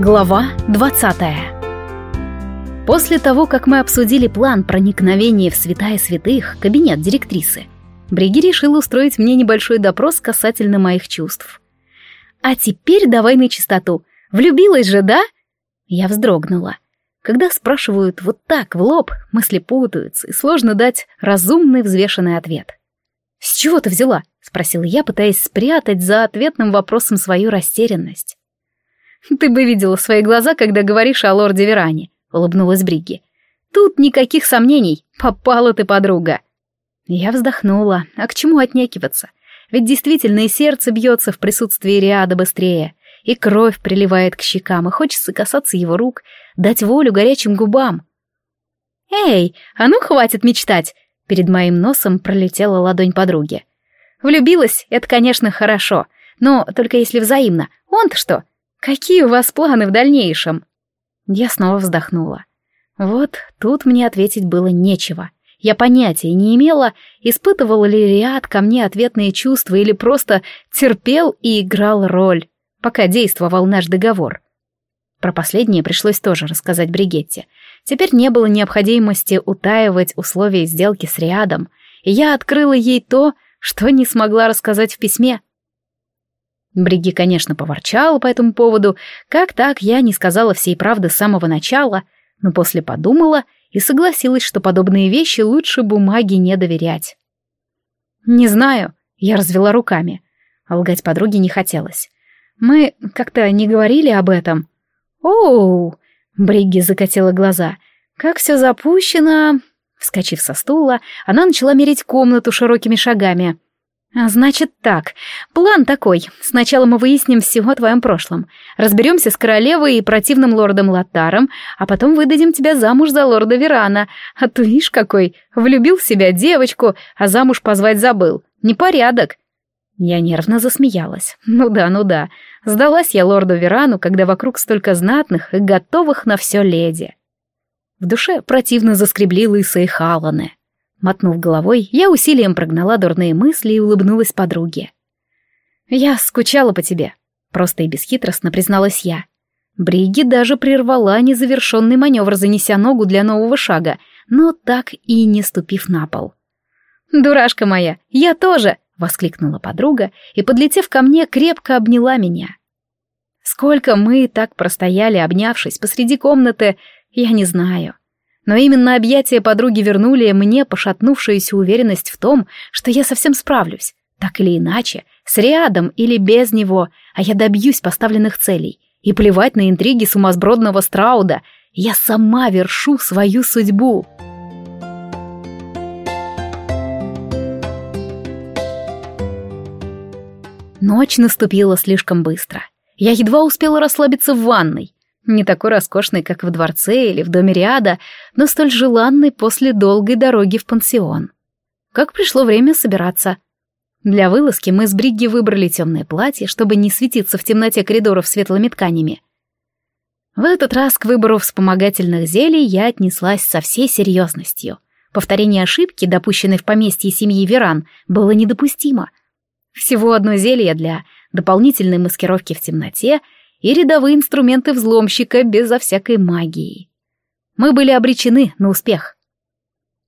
Глава 20 После того, как мы обсудили план проникновения в святая святых, кабинет директрисы, Бриги решила устроить мне небольшой допрос касательно моих чувств. «А теперь давай на чистоту. Влюбилась же, да?» Я вздрогнула. Когда спрашивают вот так в лоб, мысли путаются, и сложно дать разумный взвешенный ответ. «С чего ты взяла?» — спросила я, пытаясь спрятать за ответным вопросом свою растерянность. «Ты бы видела свои глаза, когда говоришь о лорде Веране», — улыбнулась Бригги. «Тут никаких сомнений. Попала ты, подруга». Я вздохнула. А к чему отнекиваться? Ведь действительно и сердце бьется в присутствии Риада быстрее, и кровь приливает к щекам, и хочется касаться его рук, дать волю горячим губам. «Эй, а ну хватит мечтать!» Перед моим носом пролетела ладонь подруги. «Влюбилась, это, конечно, хорошо, но только если взаимно. Он-то что? Какие у вас планы в дальнейшем?» Я снова вздохнула. Вот тут мне ответить было нечего. Я понятия не имела, испытывал ли Риад ко мне ответные чувства или просто терпел и играл роль, пока действовал наш договор. Про последнее пришлось тоже рассказать Бригетте. Теперь не было необходимости утаивать условия сделки с Риадом, и я открыла ей то, что не смогла рассказать в письме. Бриги, конечно, поворчала по этому поводу, как так я не сказала всей правды с самого начала, но после подумала и согласилась, что подобные вещи лучше бумаге не доверять. «Не знаю», — я развела руками, а лгать подруге не хотелось. «Мы как-то не говорили об этом». «Оу!» — Бригги закатила глаза. «Как все запущено!» Вскочив со стула, она начала мерить комнату широкими шагами. А «Значит так. План такой. Сначала мы выясним все о твоем прошлом. Разберемся с королевой и противным лордом Латаром, а потом выдадим тебя замуж за лорда Верана. А ты, видишь, какой, влюбил в себя девочку, а замуж позвать забыл. Непорядок». Я нервно засмеялась. «Ну да, ну да. Сдалась я лорду Верану, когда вокруг столько знатных и готовых на все леди». В душе противно заскребли лысые халаны. Мотнув головой, я усилием прогнала дурные мысли и улыбнулась подруге. «Я скучала по тебе», — просто и бесхитростно призналась я. Бриги даже прервала незавершенный маневр, занеся ногу для нового шага, но так и не ступив на пол. «Дурашка моя, я тоже!» — воскликнула подруга и, подлетев ко мне, крепко обняла меня. Сколько мы так простояли, обнявшись посреди комнаты, я не знаю. Но именно объятия подруги вернули мне пошатнувшуюся уверенность в том, что я совсем справлюсь, так или иначе, с рядом или без него, а я добьюсь поставленных целей. И плевать на интриги сумасбродного Страуда, я сама вершу свою судьбу. Ночь наступила слишком быстро. Я едва успела расслабиться в ванной. Не такой роскошный, как в дворце или в доме Риада, но столь желанный после долгой дороги в пансион. Как пришло время собираться. Для вылазки мы с Бригги выбрали темное платье, чтобы не светиться в темноте коридоров светлыми тканями. В этот раз к выбору вспомогательных зелий я отнеслась со всей серьезностью. Повторение ошибки, допущенной в поместье семьи Веран, было недопустимо. Всего одно зелье для дополнительной маскировки в темноте — и рядовые инструменты взломщика безо всякой магии. Мы были обречены на успех.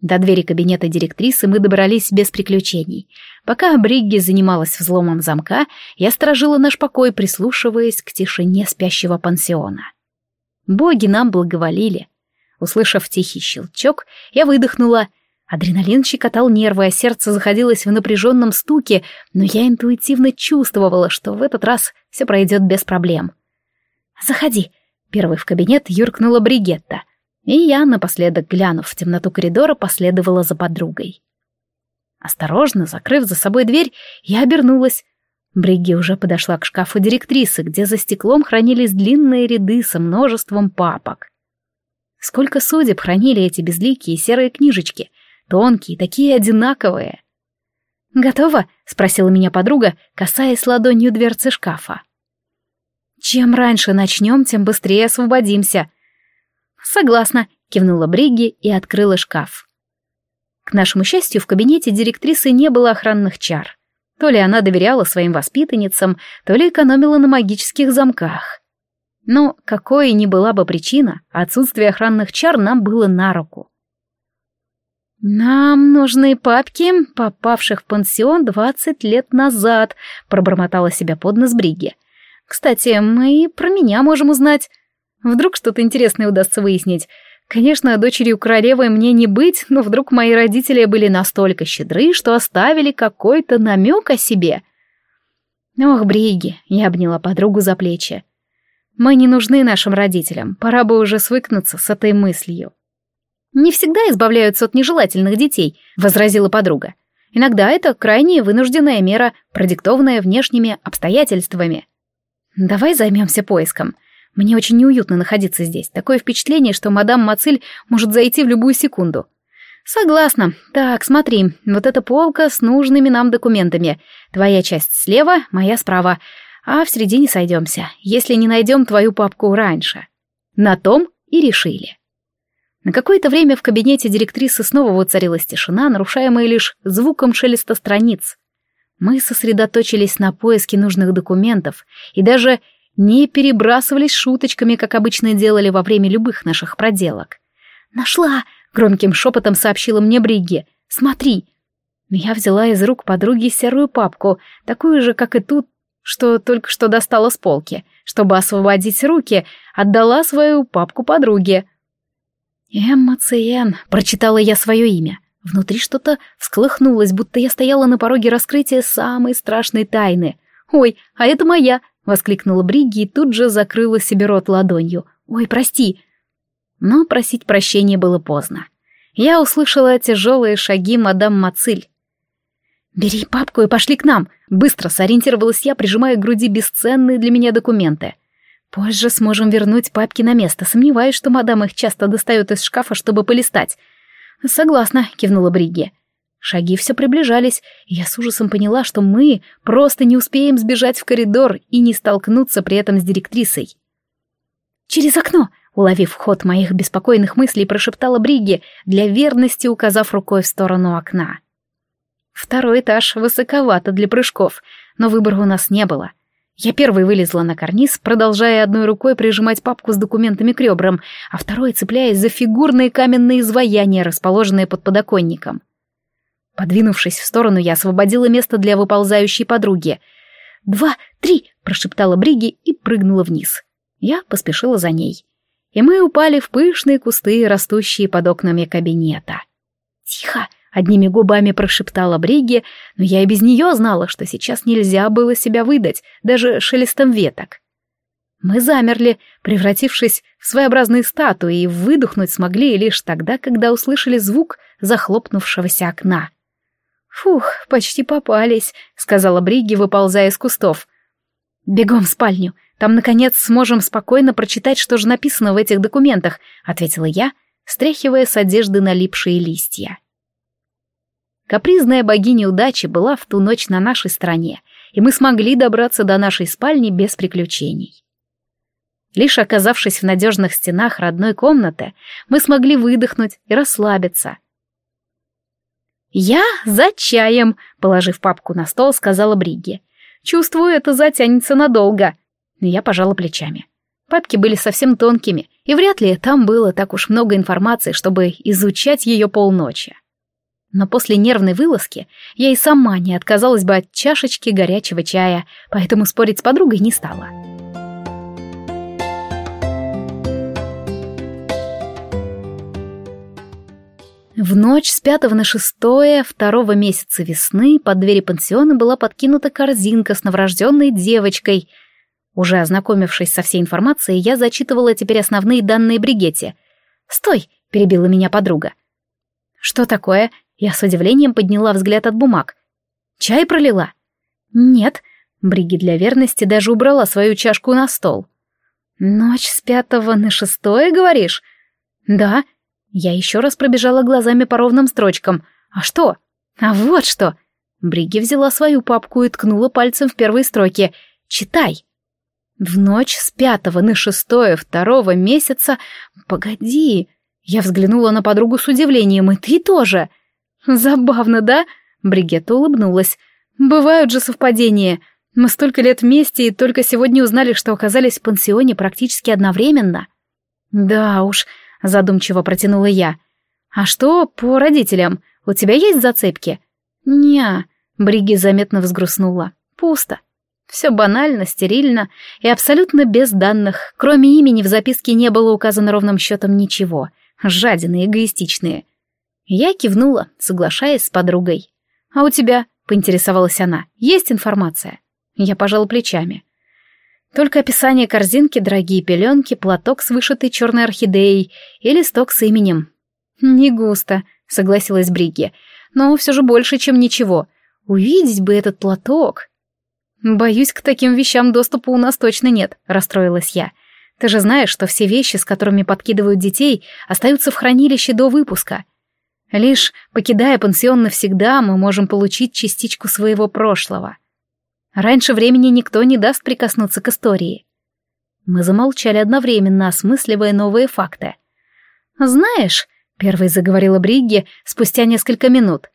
До двери кабинета директрисы мы добрались без приключений. Пока Бригги занималась взломом замка, я сторожила наш покой, прислушиваясь к тишине спящего пансиона. Боги нам благоволили. Услышав тихий щелчок, я выдохнула. Адреналин щекотал нервы, а сердце заходилось в напряженном стуке, но я интуитивно чувствовала, что в этот раз все пройдет без проблем. «Заходи!» Первой в кабинет юркнула Бригетта, и я, напоследок глянув в темноту коридора, последовала за подругой. Осторожно, закрыв за собой дверь, я обернулась. Бриги уже подошла к шкафу директрисы, где за стеклом хранились длинные ряды со множеством папок. Сколько судеб хранили эти безликие серые книжечки, тонкие, такие одинаковые. «Готово?» — спросила меня подруга, касаясь ладонью дверцы шкафа. «Чем раньше начнем, тем быстрее освободимся». «Согласна», — кивнула Бригги и открыла шкаф. К нашему счастью, в кабинете директрисы не было охранных чар. То ли она доверяла своим воспитанницам, то ли экономила на магических замках. Но какой ни была бы причина, отсутствие охранных чар нам было на руку. «Нам нужны папки, попавших в пансион двадцать лет назад», — пробормотала себя под нос Бриги. «Кстати, мы и про меня можем узнать. Вдруг что-то интересное удастся выяснить. Конечно, дочерью королевы мне не быть, но вдруг мои родители были настолько щедры, что оставили какой-то намек о себе». «Ох, Бриги», — я обняла подругу за плечи. «Мы не нужны нашим родителям, пора бы уже свыкнуться с этой мыслью». «Не всегда избавляются от нежелательных детей», — возразила подруга. «Иногда это крайне вынужденная мера, продиктованная внешними обстоятельствами». «Давай займемся поиском. Мне очень неуютно находиться здесь. Такое впечатление, что мадам Мациль может зайти в любую секунду». «Согласна. Так, смотри, вот эта полка с нужными нам документами. Твоя часть слева, моя справа. А в середине сойдемся, если не найдем твою папку раньше». На том и решили. На какое-то время в кабинете директрисы снова воцарилась тишина, нарушаемая лишь звуком шелеста страниц. Мы сосредоточились на поиске нужных документов и даже не перебрасывались шуточками, как обычно делали во время любых наших проделок. «Нашла!» — громким шепотом сообщила мне Бриги. «Смотри!» Я взяла из рук подруги серую папку, такую же, как и тут, что только что достала с полки. Чтобы освободить руки, отдала свою папку подруге — «Эмма Циен», — прочитала я свое имя. Внутри что-то всколыхнулось, будто я стояла на пороге раскрытия самой страшной тайны. «Ой, а это моя!» — воскликнула Бригги и тут же закрыла себе рот ладонью. «Ой, прости!» Но просить прощения было поздно. Я услышала тяжелые шаги мадам Мациль. «Бери папку и пошли к нам!» Быстро сориентировалась я, прижимая к груди бесценные для меня документы. Позже сможем вернуть папки на место. Сомневаюсь, что мадам их часто достает из шкафа, чтобы полистать. Согласна, кивнула Бриги. Шаги все приближались, и я с ужасом поняла, что мы просто не успеем сбежать в коридор и не столкнуться при этом с директрисой. «Через окно!» — уловив ход моих беспокойных мыслей, прошептала Бриги, для верности указав рукой в сторону окна. Второй этаж высоковато для прыжков, но выбора у нас не было — я первой вылезла на карниз, продолжая одной рукой прижимать папку с документами к ребрам, а второй цепляясь за фигурные каменные изваяния, расположенные под подоконником. Подвинувшись в сторону, я освободила место для выползающей подруги. «Два, три!» — прошептала Бриги и прыгнула вниз. Я поспешила за ней. И мы упали в пышные кусты, растущие под окнами кабинета. «Тихо!» Одними губами прошептала Бриги, но я и без нее знала, что сейчас нельзя было себя выдать, даже шелестом веток. Мы замерли, превратившись в своеобразные статуи, и выдохнуть смогли лишь тогда, когда услышали звук захлопнувшегося окна. «Фух, почти попались», — сказала Бриги, выползая из кустов. «Бегом в спальню. Там, наконец, сможем спокойно прочитать, что же написано в этих документах», — ответила я, стряхивая с одежды налипшие листья. Капризная богиня удачи была в ту ночь на нашей стороне, и мы смогли добраться до нашей спальни без приключений. Лишь оказавшись в надежных стенах родной комнаты, мы смогли выдохнуть и расслабиться. «Я за чаем», — положив папку на стол, сказала Бригги. «Чувствую, это затянется надолго». Я пожала плечами. Папки были совсем тонкими, и вряд ли там было так уж много информации, чтобы изучать ее полночи но после нервной вылазки я и сама не отказалась бы от чашечки горячего чая, поэтому спорить с подругой не стала. В ночь с пятого на шестое второго месяца весны под двери пансиона была подкинута корзинка с новорожденной девочкой. Уже ознакомившись со всей информацией, я зачитывала теперь основные данные Бригетте. «Стой!» — перебила меня подруга. «Что такое?» Я с удивлением подняла взгляд от бумаг. «Чай пролила?» «Нет». Бриги для верности даже убрала свою чашку на стол. «Ночь с пятого на шестое, говоришь?» «Да». Я еще раз пробежала глазами по ровным строчкам. «А что?» «А вот что!» Бриги взяла свою папку и ткнула пальцем в первые строки. «Читай!» В ночь с пятого на шестое второго месяца... Погоди! Я взглянула на подругу с удивлением, и ты тоже. «Забавно, да?» — Бригетта улыбнулась. «Бывают же совпадения. Мы столько лет вместе и только сегодня узнали, что оказались в пансионе практически одновременно. Да уж, задумчиво протянула я. А что по родителям? У тебя есть зацепки? Не, Бриги заметно взгрустнула. Пусто. Все банально, стерильно и абсолютно без данных. Кроме имени в записке не было указано ровным счетом ничего. Жадины, эгоистичные. Я кивнула, соглашаясь с подругой. «А у тебя?» — поинтересовалась она. «Есть информация?» Я пожал плечами. Только описание корзинки, дорогие пеленки, платок с вышитой черной орхидеей и листок с именем. «Не густо», — согласилась Бригги. «Но все же больше, чем ничего. Увидеть бы этот платок». «Боюсь, к таким вещам доступа у нас точно нет», — расстроилась я. «Ты же знаешь, что все вещи, с которыми подкидывают детей, остаются в хранилище до выпуска. Лишь покидая пансион навсегда, мы можем получить частичку своего прошлого». Раньше времени никто не даст прикоснуться к истории. Мы замолчали одновременно, осмысливая новые факты. «Знаешь», — первой заговорила Бригги спустя несколько минут,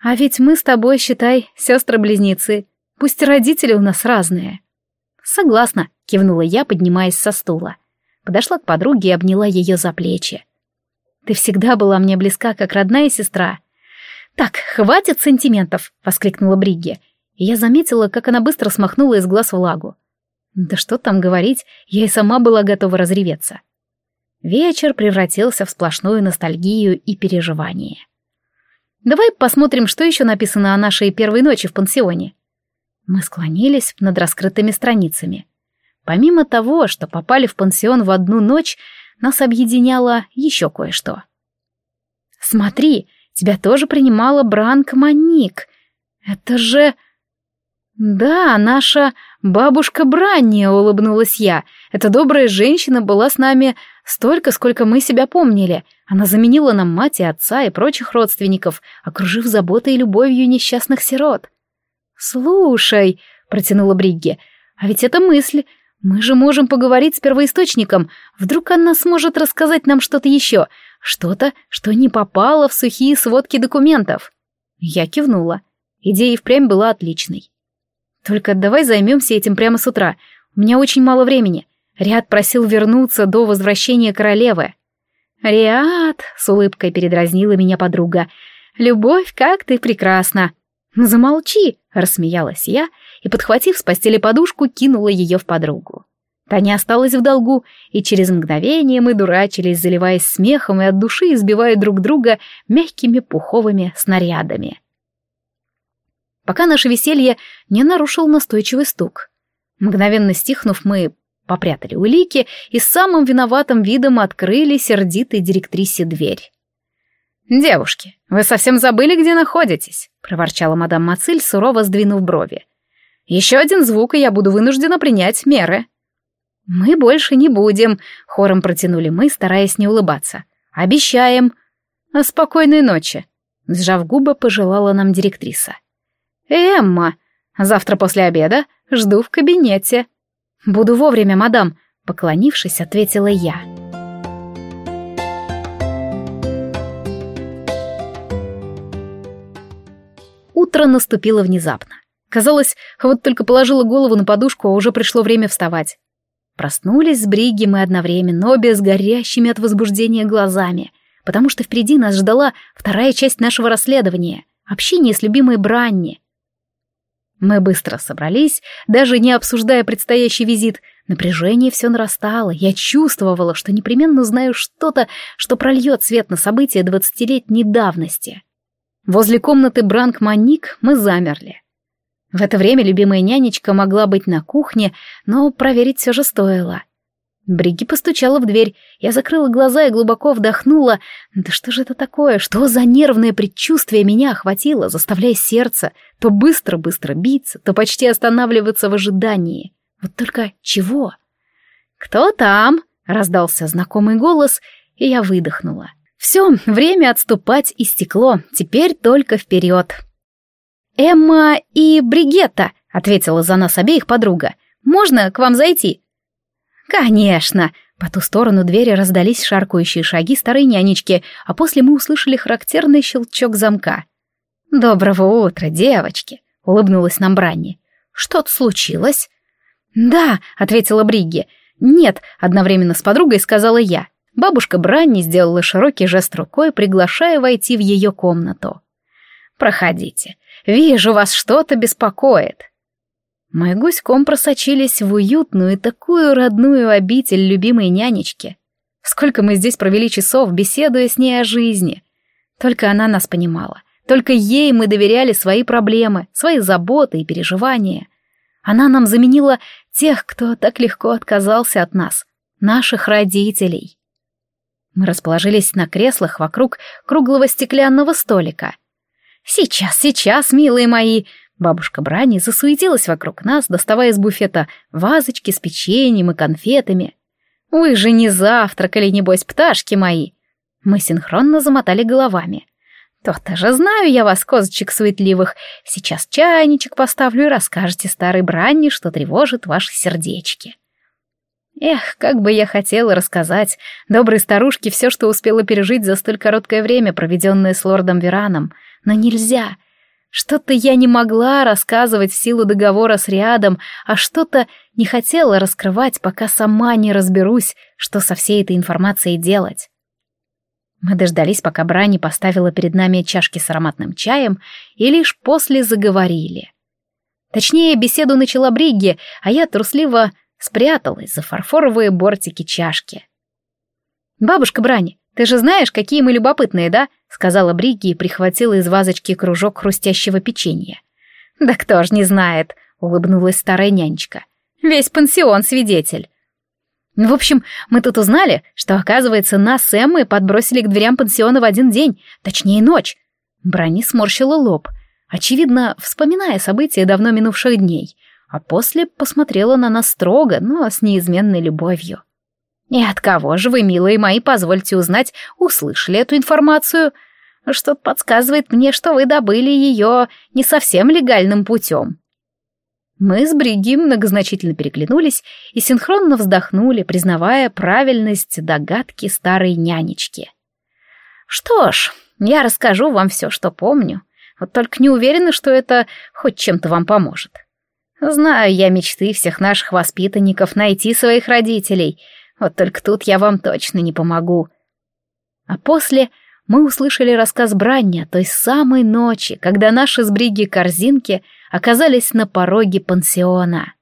«а ведь мы с тобой, считай, сестры-близнецы, пусть родители у нас разные». «Согласна», — кивнула я, поднимаясь со стула. Подошла к подруге и обняла ее за плечи. «Ты всегда была мне близка, как родная сестра». «Так, хватит сантиментов!» — воскликнула Бригги и я заметила, как она быстро смахнула из глаз влагу. Да что там говорить, я и сама была готова разреветься. Вечер превратился в сплошную ностальгию и переживание. Давай посмотрим, что еще написано о нашей первой ночи в пансионе. Мы склонились над раскрытыми страницами. Помимо того, что попали в пансион в одну ночь, нас объединяло еще кое-что. «Смотри, тебя тоже принимала Бранк Маник. Это же...» «Да, наша бабушка Бранния», — улыбнулась я. «Эта добрая женщина была с нами столько, сколько мы себя помнили. Она заменила нам мать и отца и прочих родственников, окружив заботой и любовью несчастных сирот». «Слушай», — протянула Бригги, — «а ведь это мысль. Мы же можем поговорить с первоисточником. Вдруг она сможет рассказать нам что-то еще, что-то, что не попало в сухие сводки документов». Я кивнула. Идея впрямь была отличной. Только давай займемся этим прямо с утра. У меня очень мало времени. Риад просил вернуться до возвращения королевы. Риад, с улыбкой передразнила меня подруга. Любовь, как ты прекрасна. Замолчи, рассмеялась я и, подхватив с постели подушку, кинула ее в подругу. Таня осталась в долгу, и через мгновение мы дурачились, заливаясь смехом и от души избивая друг друга мягкими пуховыми снарядами пока наше веселье не нарушил настойчивый стук. Мгновенно стихнув, мы попрятали улики и с самым виноватым видом открыли сердитой директрисе дверь. «Девушки, вы совсем забыли, где находитесь», — проворчала мадам Мациль, сурово сдвинув брови. «Еще один звук, и я буду вынуждена принять меры». «Мы больше не будем», — хором протянули мы, стараясь не улыбаться. «Обещаем». «Спокойной ночи», — сжав губы, пожелала нам директриса. «Эмма, завтра после обеда жду в кабинете». «Буду вовремя, мадам», — поклонившись, ответила я. Утро наступило внезапно. Казалось, вот только положила голову на подушку, а уже пришло время вставать. Проснулись с Бриги мы одновременно, обе с горящими от возбуждения глазами, потому что впереди нас ждала вторая часть нашего расследования — общение с любимой Бранни. Мы быстро собрались, даже не обсуждая предстоящий визит. Напряжение все нарастало. Я чувствовала, что непременно знаю что-то, что прольет свет на события двадцатилетней давности. Возле комнаты Бранк-Маник мы замерли. В это время любимая нянечка могла быть на кухне, но проверить все же стоило. Бриги постучала в дверь. Я закрыла глаза и глубоко вдохнула. Да что же это такое? Что за нервное предчувствие меня охватило, заставляя сердце то быстро-быстро биться, то почти останавливаться в ожидании. Вот только чего? «Кто там?» — раздался знакомый голос, и я выдохнула. «Все, время отступать истекло, теперь только вперед». «Эмма и Бригетта», — ответила за нас обеих подруга. «Можно к вам зайти?» «Конечно!» По ту сторону двери раздались шаркающие шаги старой нянечки, а после мы услышали характерный щелчок замка. «Доброго утра, девочки!» — улыбнулась нам Бранни. Что-то случилось?» «Да», — ответила Бригги. «Нет», — одновременно с подругой сказала я. Бабушка Бранни сделала широкий жест рукой, приглашая войти в ее комнату. «Проходите. Вижу, вас что-то беспокоит». Мы гуськом просочились в уютную и такую родную обитель любимой нянечки. Сколько мы здесь провели часов, беседуя с ней о жизни. Только она нас понимала. Только ей мы доверяли свои проблемы, свои заботы и переживания. Она нам заменила тех, кто так легко отказался от нас, наших родителей. Мы расположились на креслах вокруг круглого стеклянного столика. «Сейчас, сейчас, милые мои!» Бабушка Брани засуетилась вокруг нас, доставая из буфета вазочки с печеньем и конфетами. «Вы же не завтракали, небось, пташки мои!» Мы синхронно замотали головами. «То-то же знаю я вас, козочек суетливых. Сейчас чайничек поставлю и расскажете старой Бранни, что тревожит ваши сердечки». Эх, как бы я хотела рассказать доброй старушке все, что успела пережить за столь короткое время, проведенное с лордом Вераном, но нельзя — что-то я не могла рассказывать в силу договора с Риадом, а что-то не хотела раскрывать, пока сама не разберусь, что со всей этой информацией делать. Мы дождались, пока Брани поставила перед нами чашки с ароматным чаем, и лишь после заговорили. Точнее, беседу начала Бригги, а я трусливо спряталась за фарфоровые бортики чашки. «Бабушка Брани, ты же знаешь, какие мы любопытные, да?» — сказала Бригги и прихватила из вазочки кружок хрустящего печенья. «Да кто ж не знает!» — улыбнулась старая нянечка. «Весь пансион свидетель!» В общем, мы тут узнали, что, оказывается, нас с Эммой подбросили к дверям пансиона в один день, точнее ночь. Брони сморщила лоб, очевидно, вспоминая события давно минувших дней, а после посмотрела на нас строго, но с неизменной любовью. «И от кого же вы, милые мои, позвольте узнать, услышали эту информацию? Что-то подсказывает мне, что вы добыли ее не совсем легальным путем». Мы с Бриги многозначительно переглянулись и синхронно вздохнули, признавая правильность догадки старой нянечки. «Что ж, я расскажу вам все, что помню, вот только не уверена, что это хоть чем-то вам поможет. Знаю я мечты всех наших воспитанников найти своих родителей — вот только тут я вам точно не помогу. А после мы услышали рассказ Бранни о той самой ночи, когда наши с Бриги корзинки оказались на пороге пансиона.